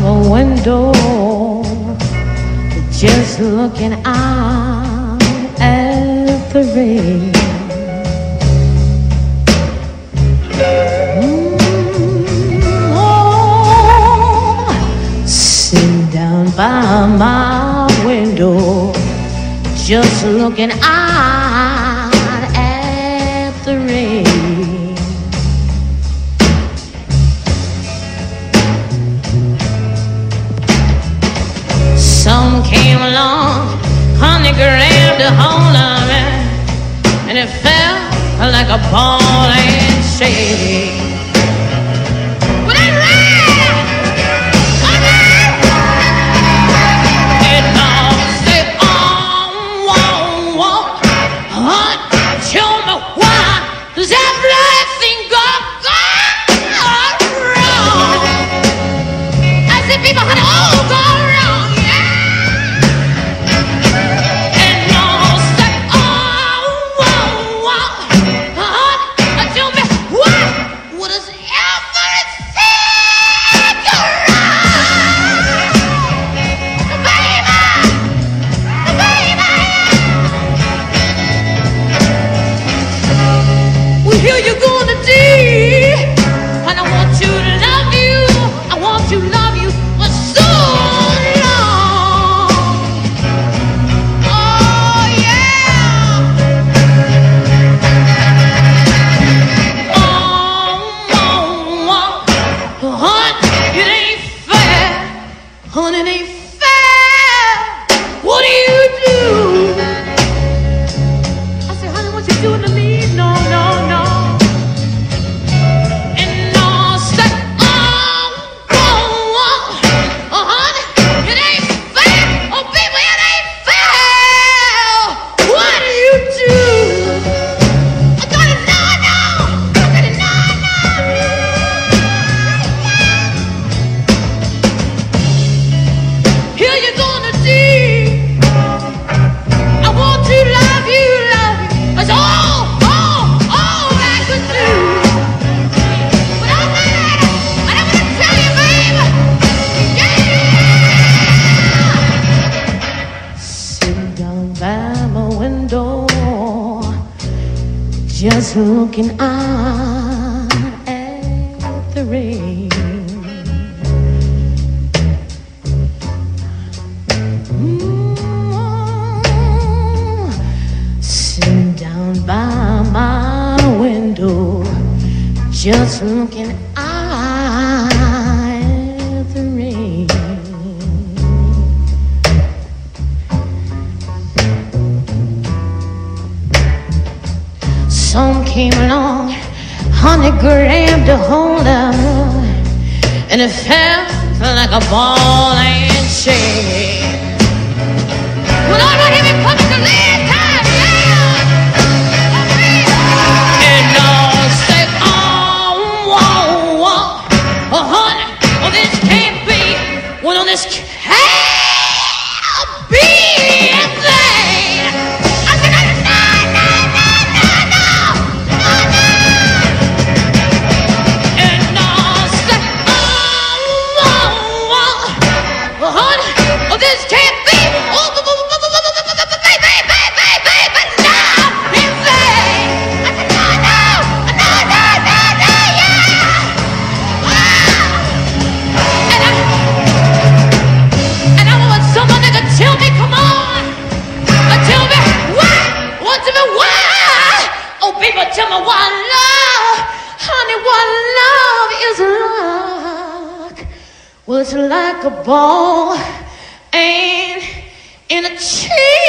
from a window, just looking out at the rain. Mm, oh, sitting down by my window, just looking out. storm came along, honey grabbed a hold of me, and it felt like a ball and shake. just looking out at the rain. Mm-hmm. Sitting down by my window, just looking came along, honey grabbed a hold of, and it felt like a ball and chain. Well, all right, here comes the lead time now. And all oh, this can't be. This was like a ball and in a chain.